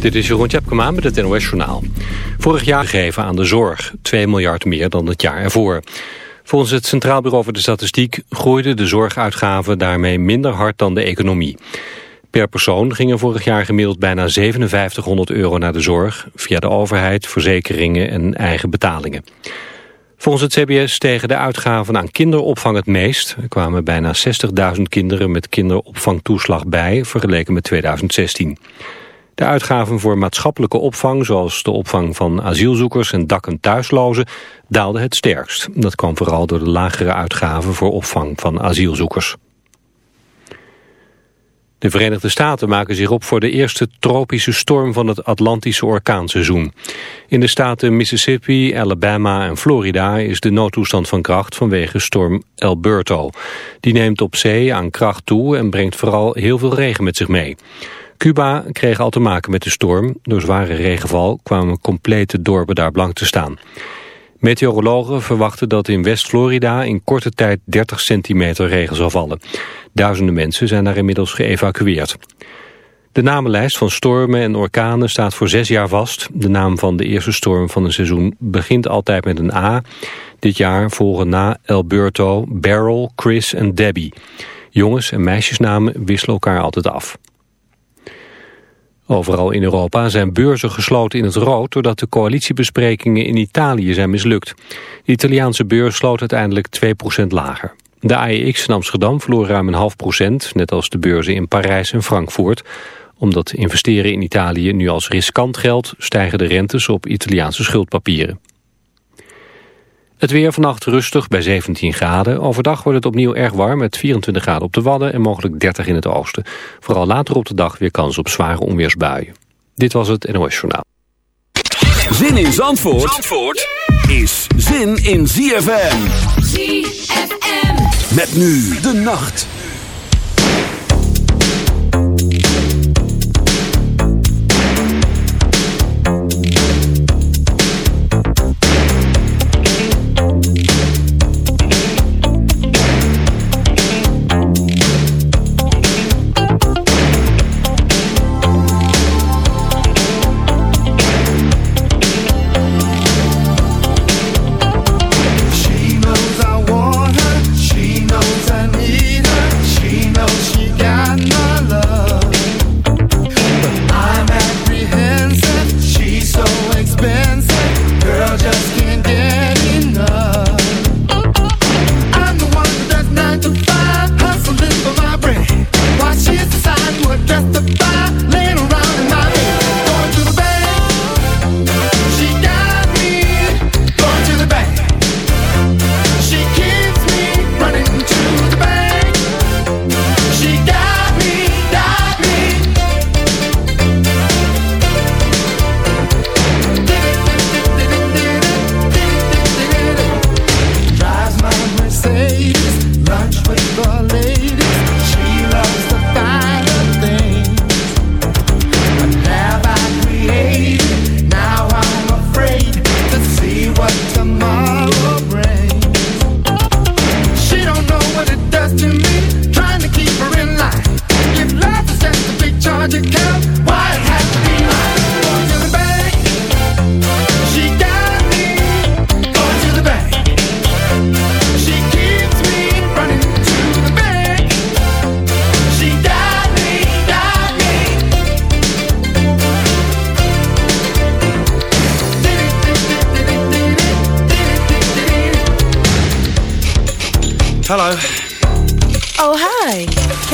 Dit is Jeroen Tjepkema met het NOS Journaal. Vorig jaar gegeven aan de zorg, 2 miljard meer dan het jaar ervoor. Volgens het Centraal Bureau voor de Statistiek groeiden de zorguitgaven daarmee minder hard dan de economie. Per persoon gingen vorig jaar gemiddeld bijna 5700 euro naar de zorg... via de overheid, verzekeringen en eigen betalingen. Volgens het CBS stegen de uitgaven aan kinderopvang het meest. Er kwamen bijna 60.000 kinderen met kinderopvangtoeslag bij... vergeleken met 2016. De uitgaven voor maatschappelijke opvang, zoals de opvang van asielzoekers en dak- en thuislozen, daalden het sterkst. Dat kwam vooral door de lagere uitgaven voor opvang van asielzoekers. De Verenigde Staten maken zich op voor de eerste tropische storm van het Atlantische orkaanseizoen. In de staten Mississippi, Alabama en Florida is de noodtoestand van kracht vanwege storm Alberto. Die neemt op zee aan kracht toe en brengt vooral heel veel regen met zich mee. Cuba kreeg al te maken met de storm. Door zware regenval kwamen complete dorpen daar blank te staan. Meteorologen verwachten dat in West-Florida in korte tijd 30 centimeter regen zal vallen. Duizenden mensen zijn daar inmiddels geëvacueerd. De namenlijst van stormen en orkanen staat voor zes jaar vast. De naam van de eerste storm van een seizoen begint altijd met een A. Dit jaar volgen na Alberto, Beryl, Chris en Debbie. Jongens- en meisjesnamen wisselen elkaar altijd af. Overal in Europa zijn beurzen gesloten in het rood... doordat de coalitiebesprekingen in Italië zijn mislukt. De Italiaanse beurs sloot uiteindelijk 2% lager. De AEX in Amsterdam verloor ruim een half procent... net als de beurzen in Parijs en Frankfurt. Omdat investeren in Italië nu als riskant geldt... stijgen de rentes op Italiaanse schuldpapieren. Het weer vannacht rustig bij 17 graden. Overdag wordt het opnieuw erg warm met 24 graden op de Wadden en mogelijk 30 in het oosten. Vooral later op de dag weer kans op zware onweersbuien. Dit was het NOS Journaal. Zin in Zandvoort, Zandvoort is zin in ZFM. ZFM. Met nu de nacht. Hello.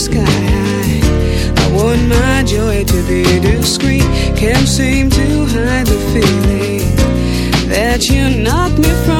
sky high. I want my joy to be discreet. Can't seem to hide the feeling that you knocked me from.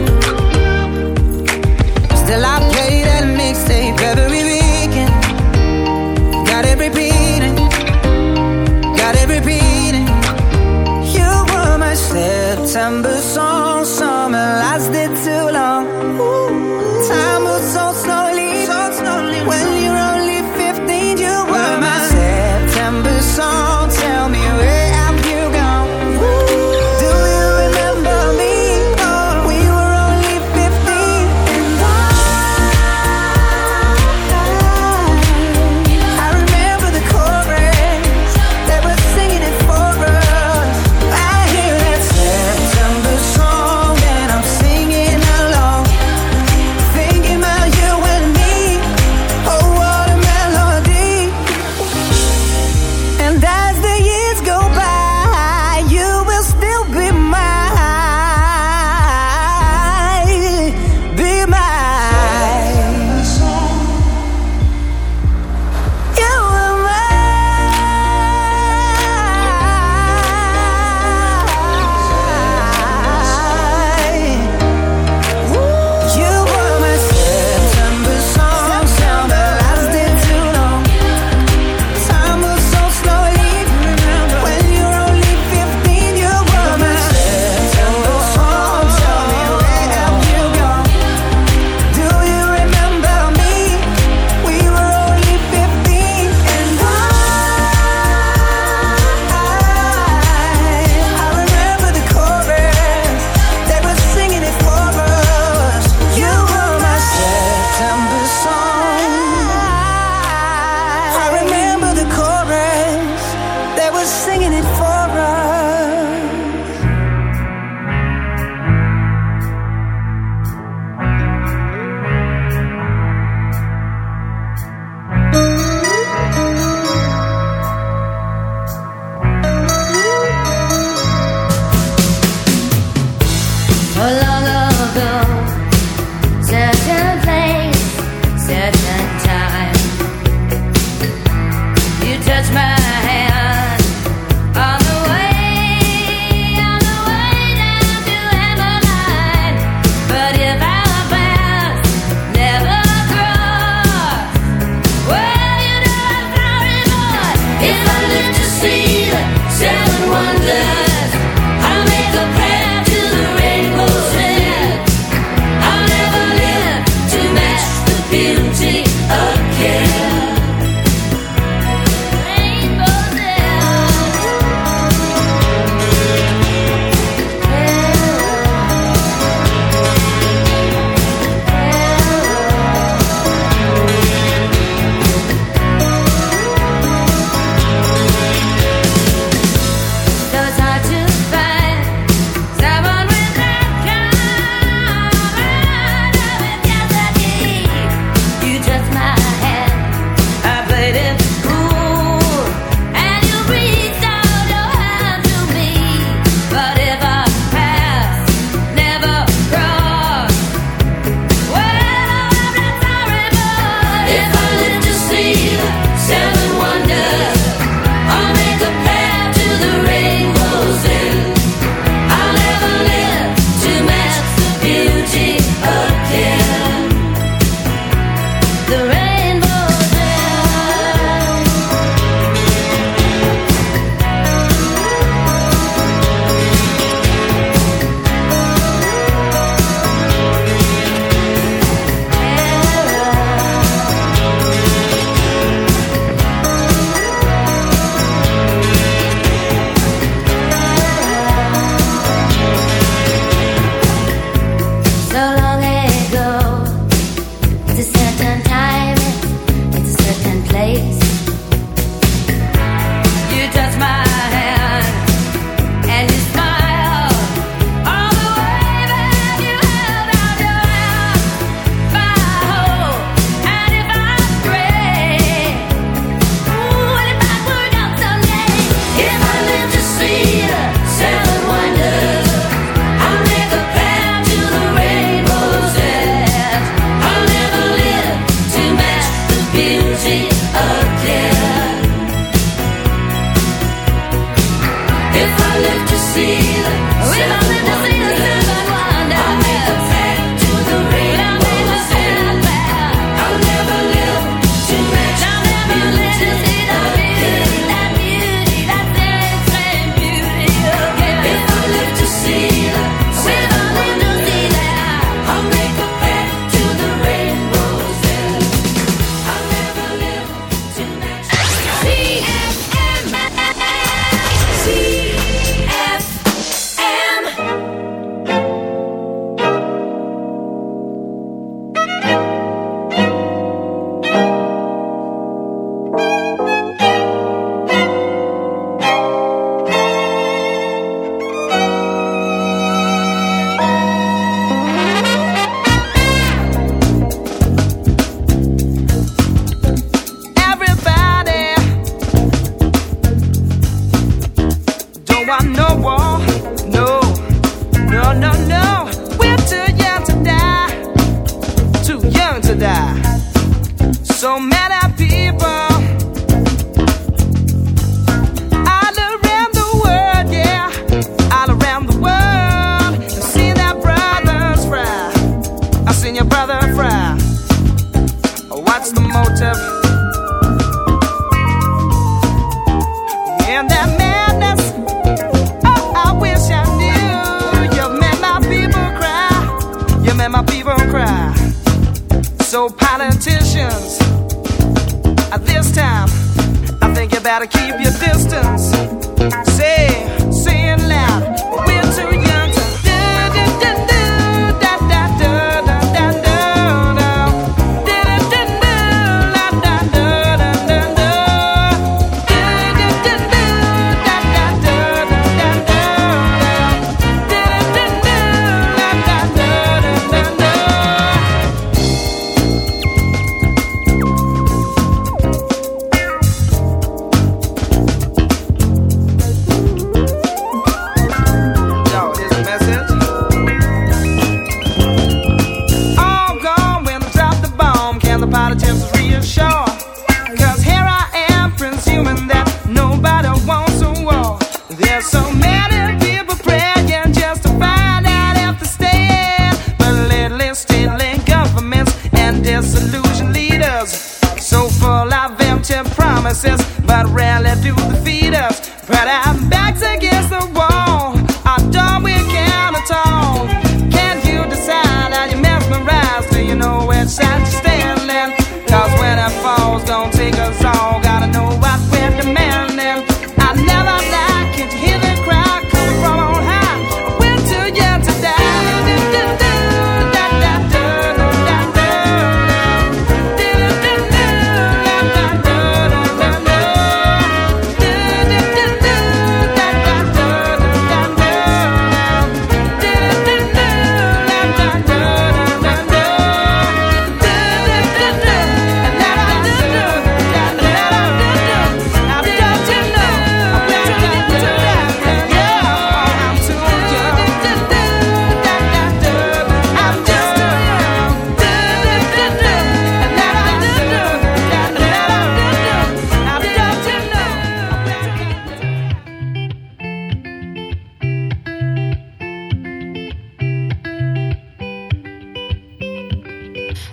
September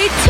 we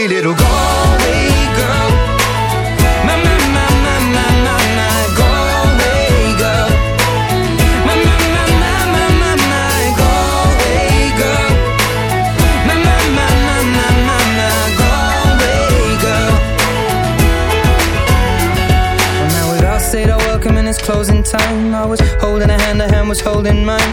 pretty little Galway girl. My, my, my, my, my, my, my Galway girl. My, my, my, my, my, my, my Galway girl. My, my, my, my, my, my, my Galway girl. Well, now we'd all say our welcome and it's closing time. I was holding a hand, her hand was holding mine.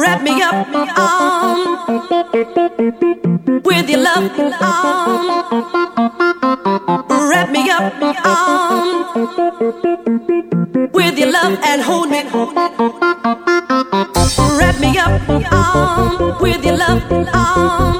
Wrap me up, um, with your love, wrap me up, with your love and hold me. Wrap me up, with your love,